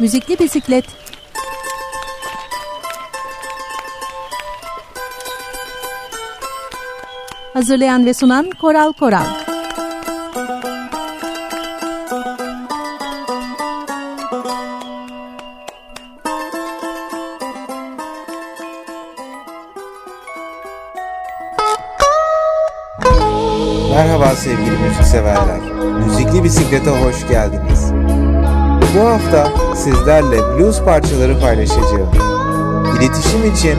Müzikli Bisiklet Hazırlayan ve sunan Koral Koral Merhaba sevgili müzikseverler. Müzikli Bisiklet'e hoş geldiniz. Bu hafta sizlerle blues parçaları paylaşacağım. İletişim için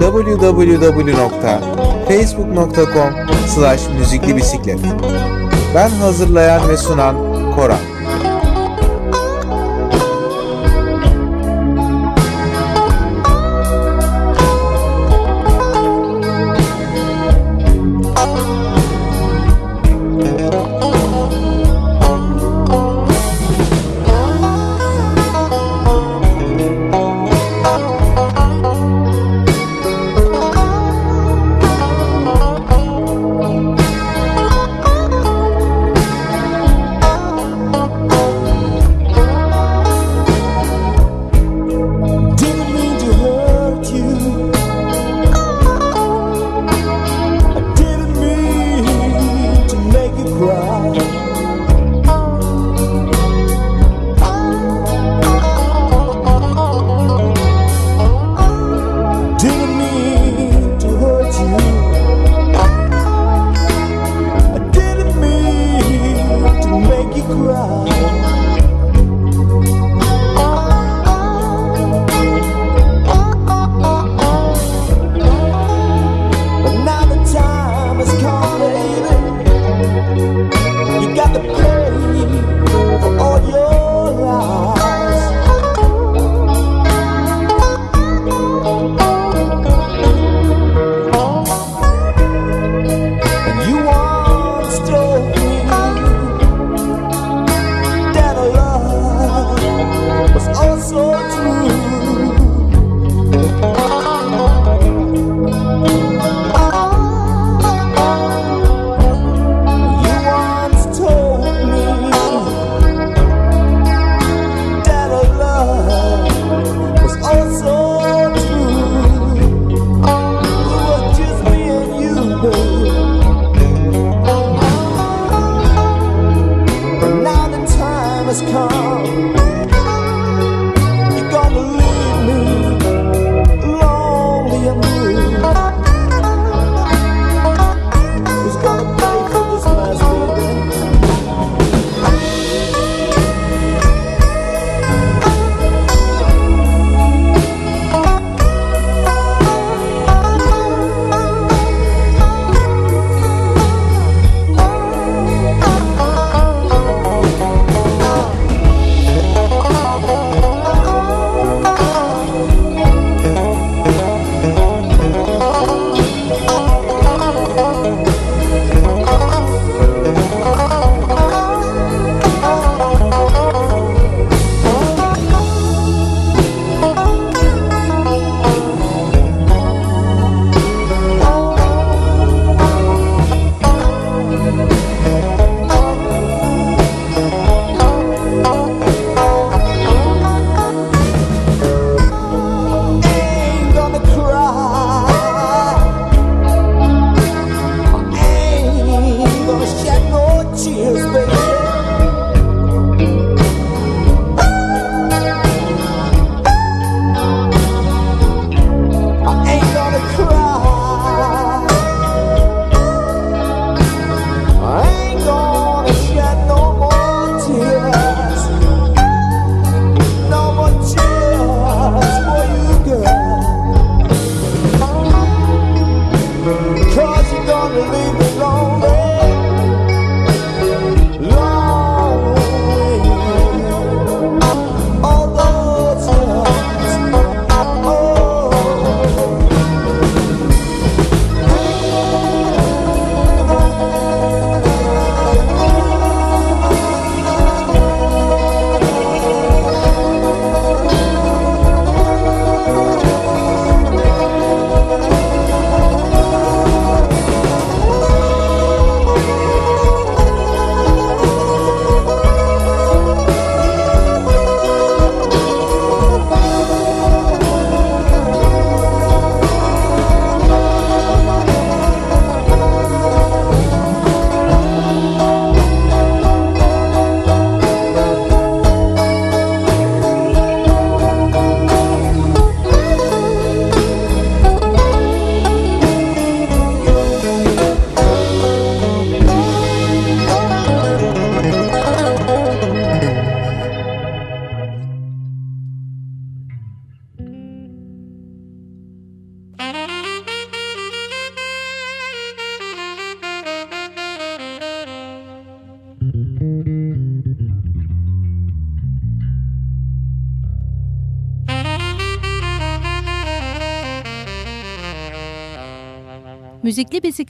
www.facebook.com slash müzikli bisiklet. Ben hazırlayan ve sunan Koran.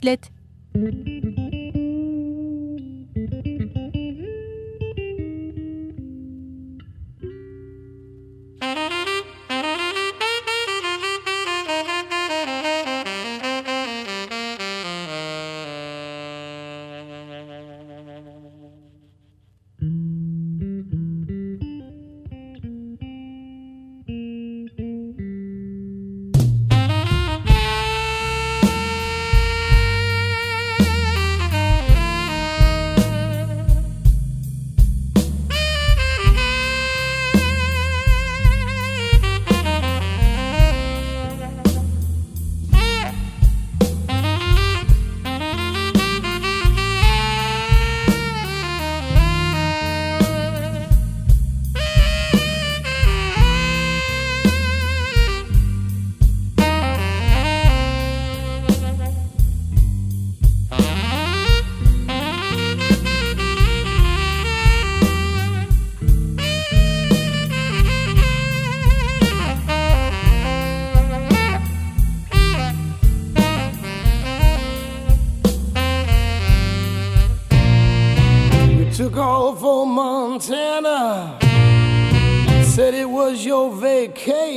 bisiklet.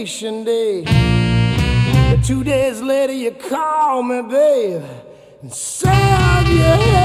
graduation day. But two days later, you call me, babe, and say yeah.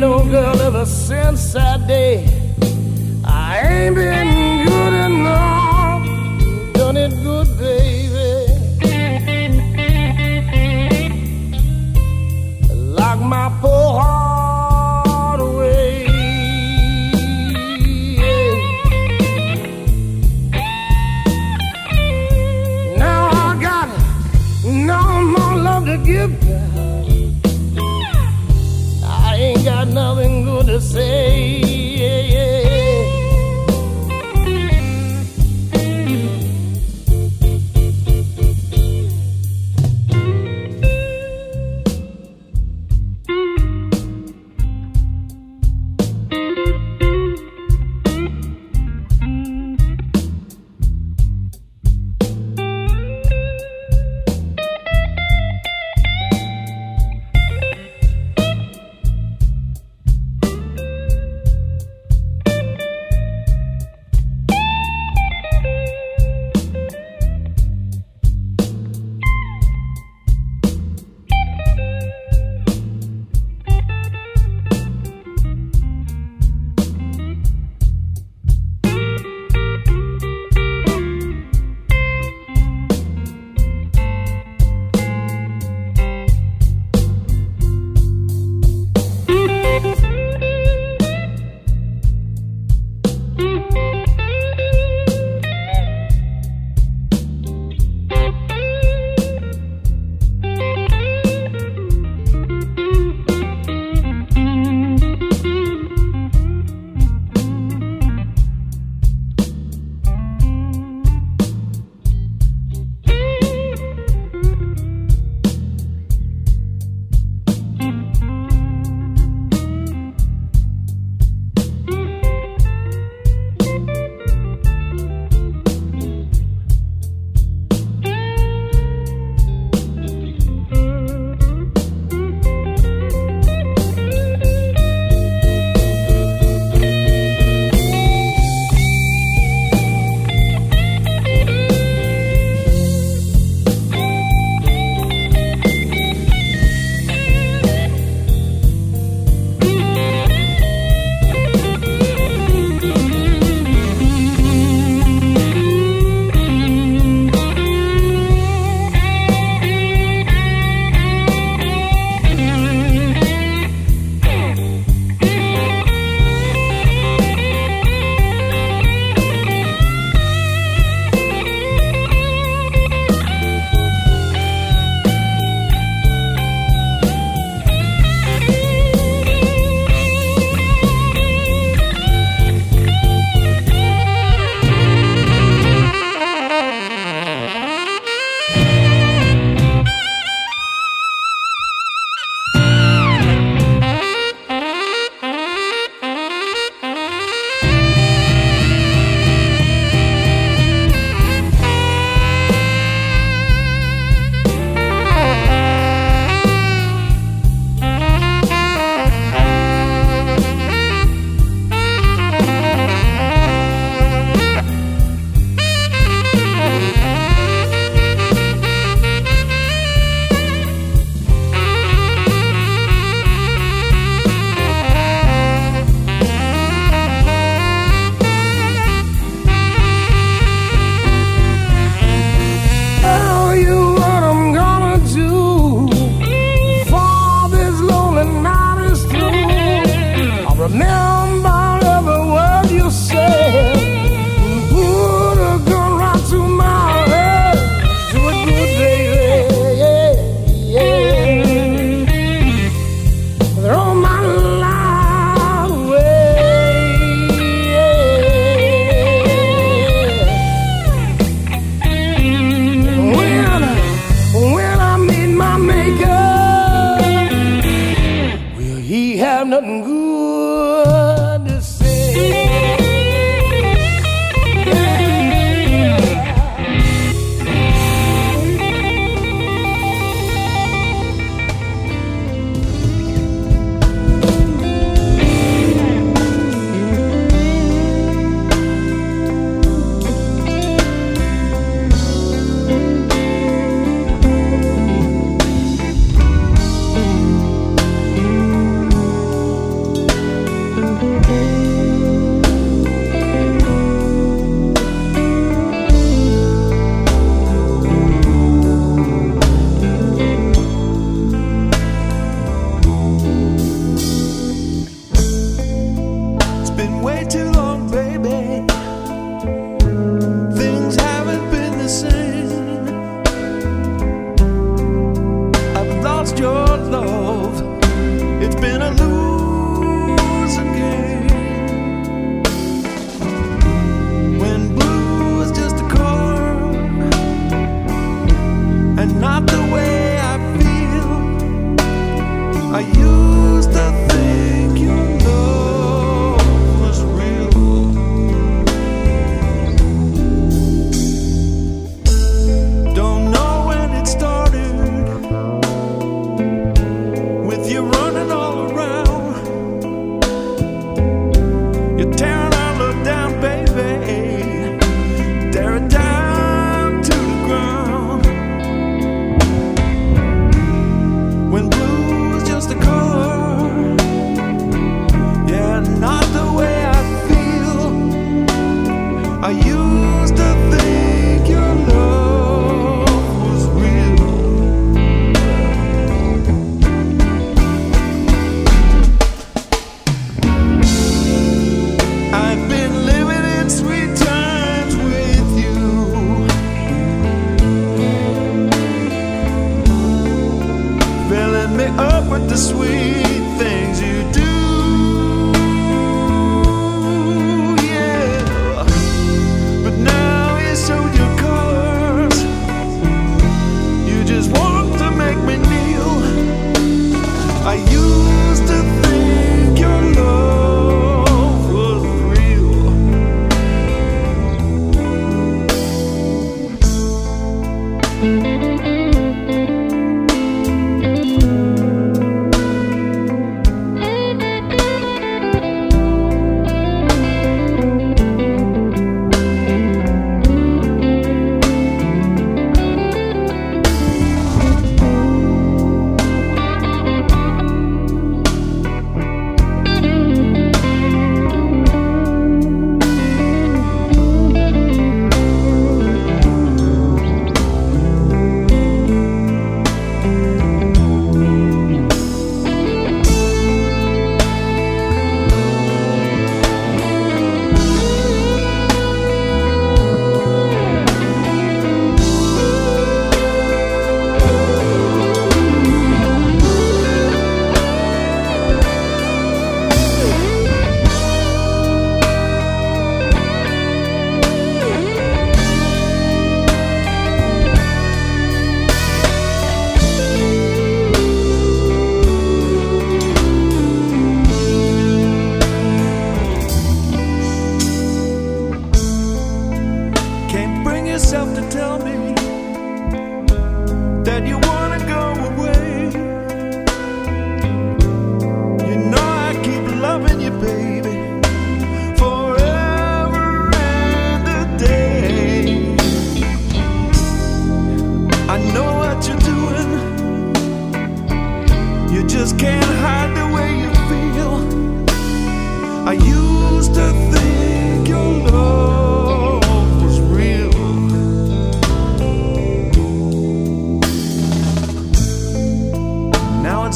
no girl ever since that day. I ain't been.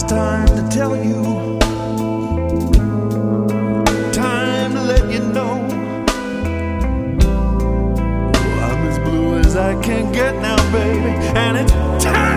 it's time to tell you. Time to let you know. I'm as blue as I can get now, baby. And it's time.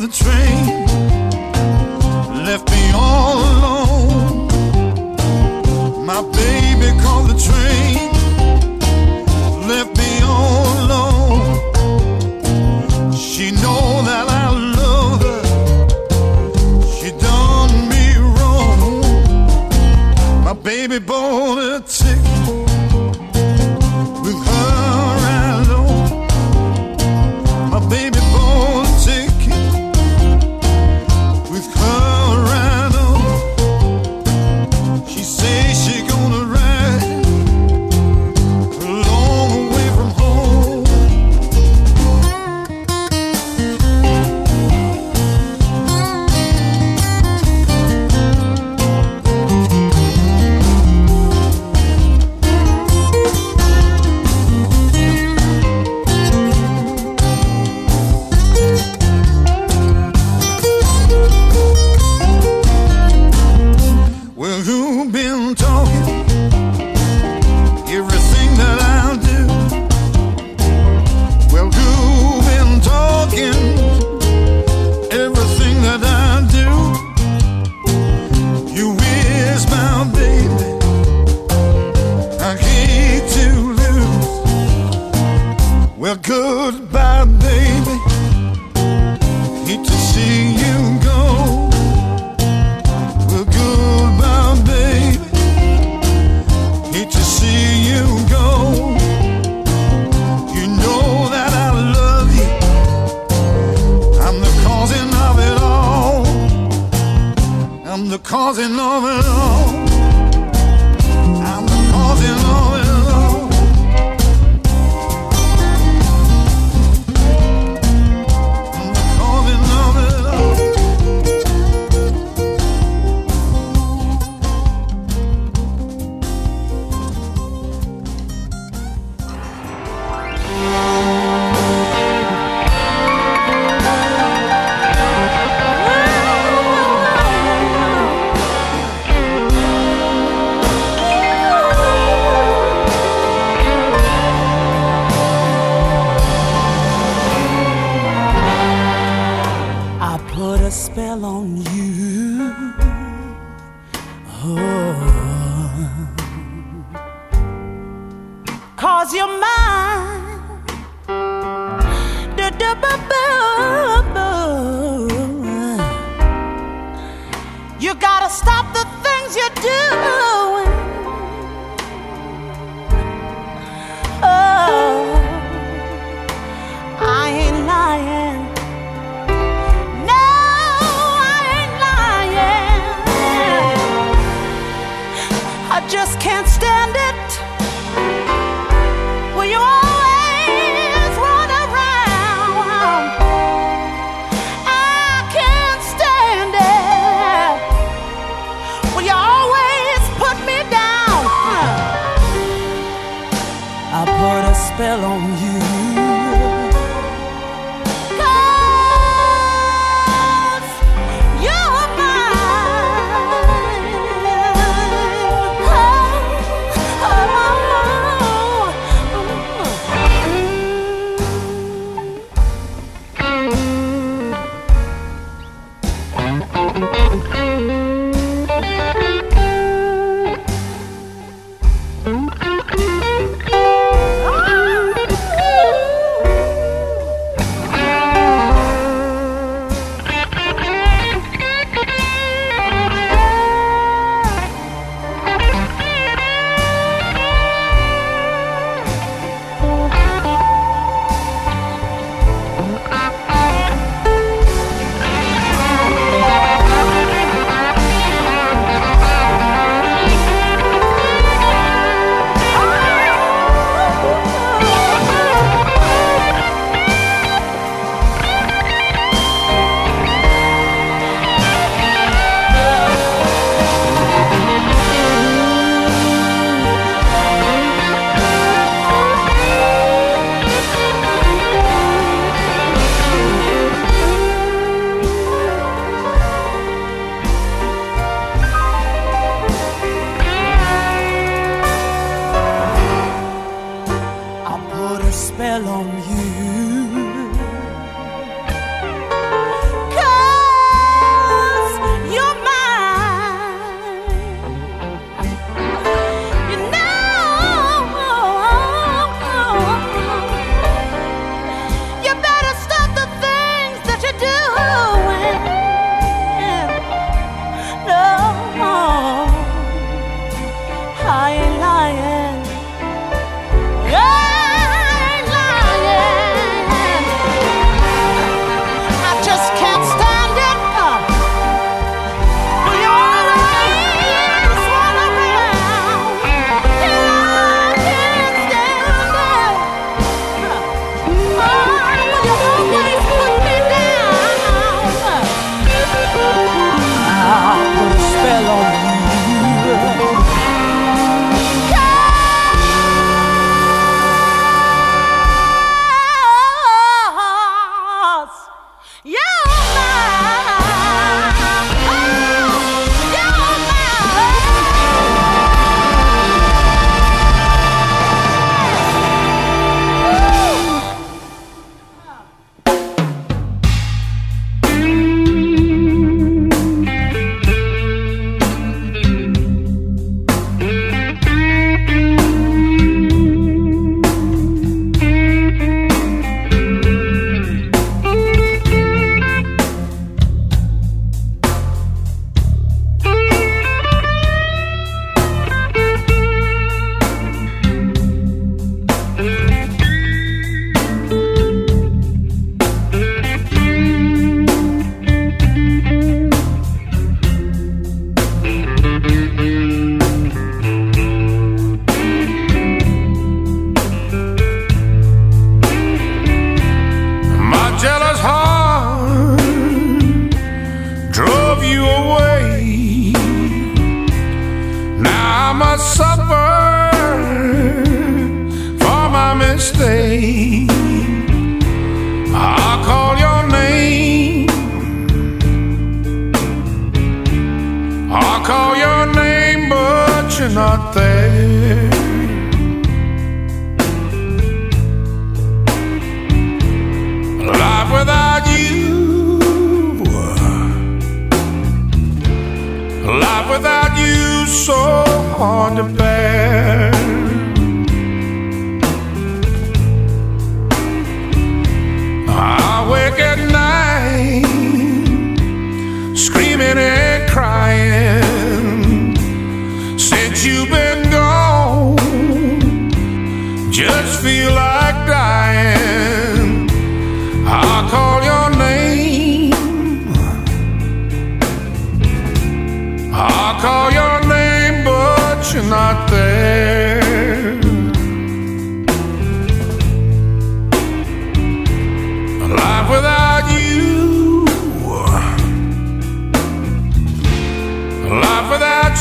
The train can't stand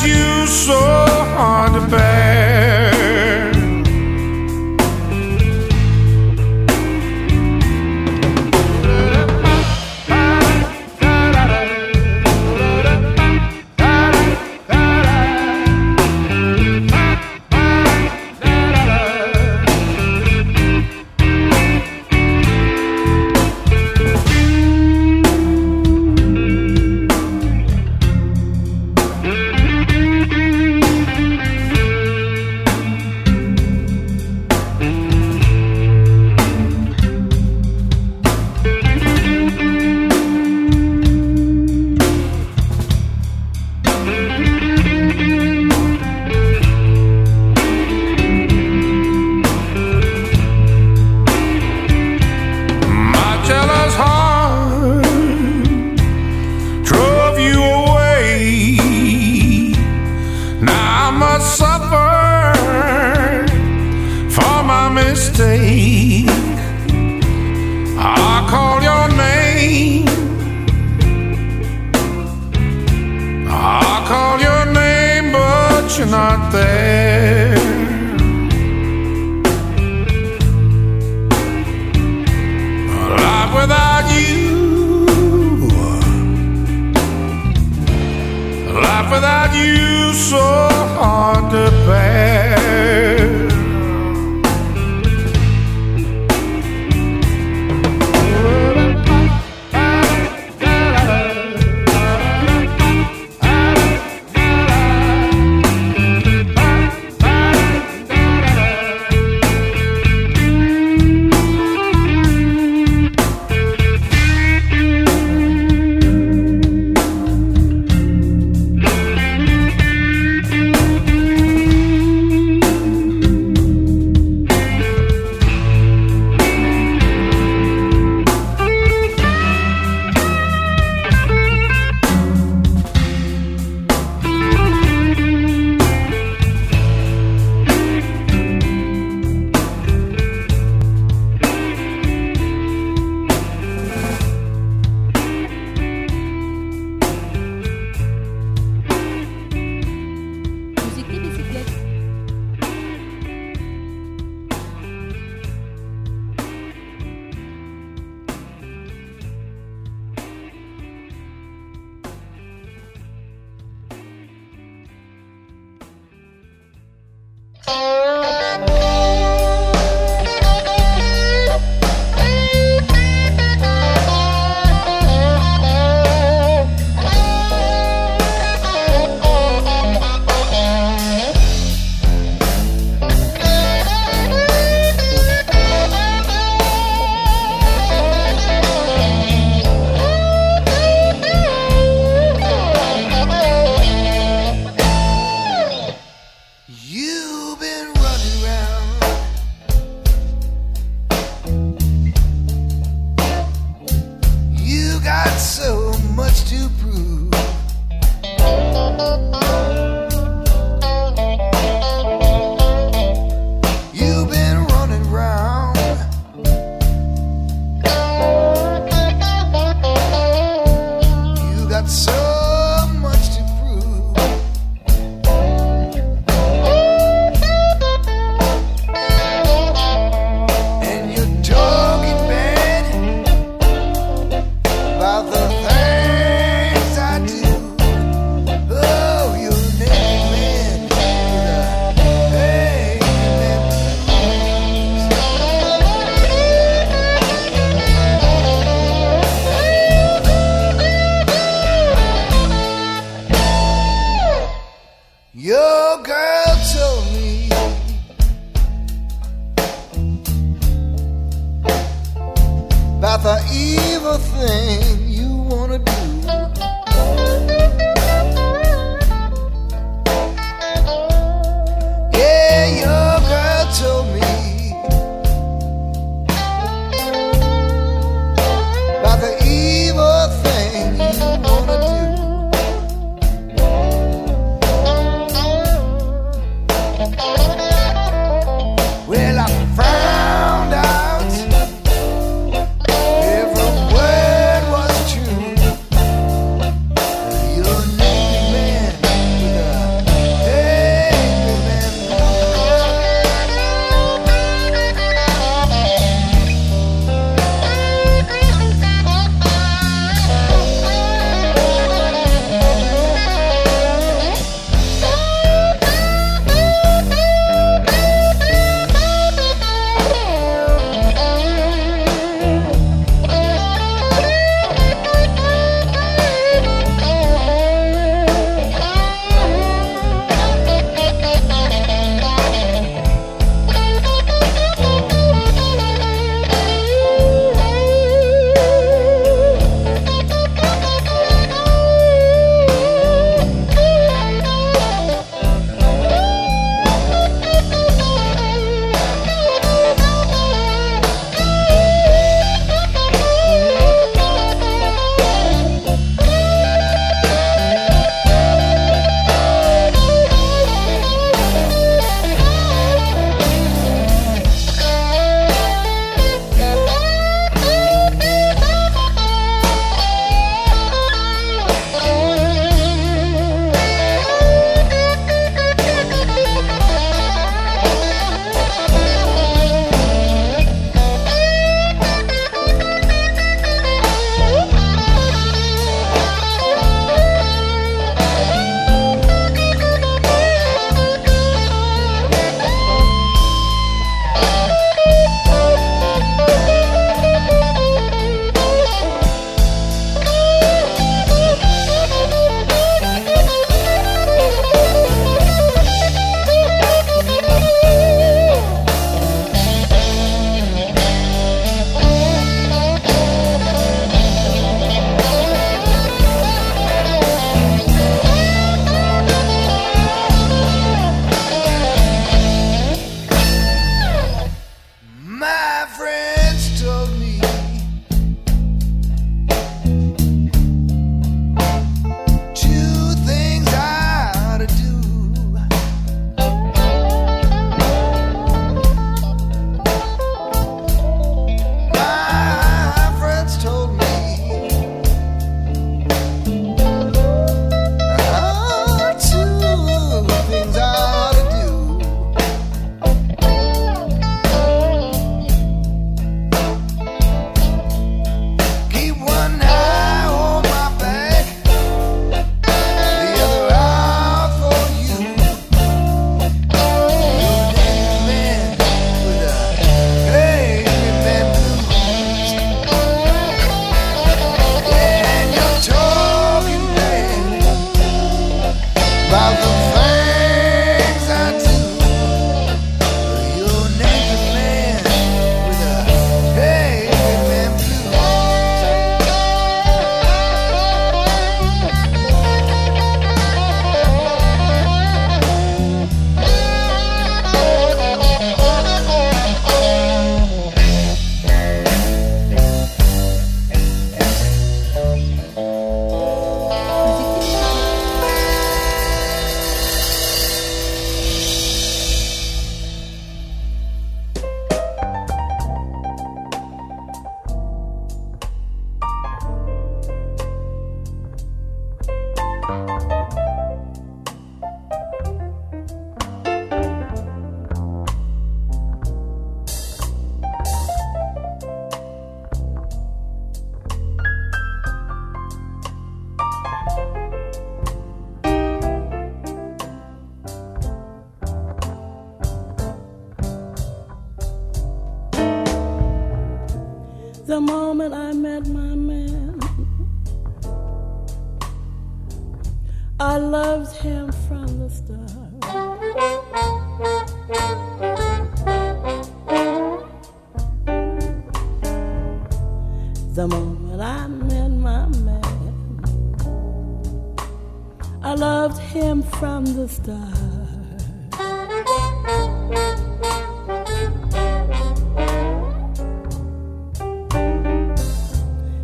you, so hard to bear.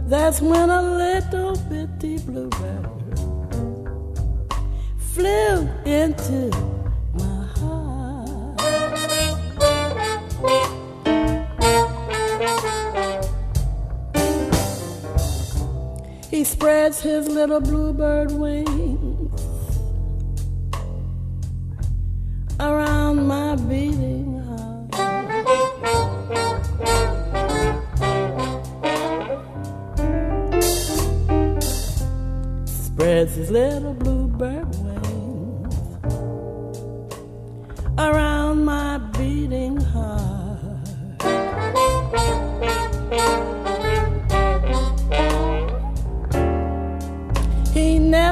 That's when a little bitty bluebird flew into my heart. He spreads his little bluebird wings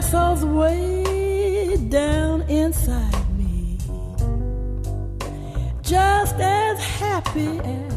He nestles way down inside me, just as happy as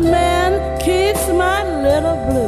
good man keeps my little bluebird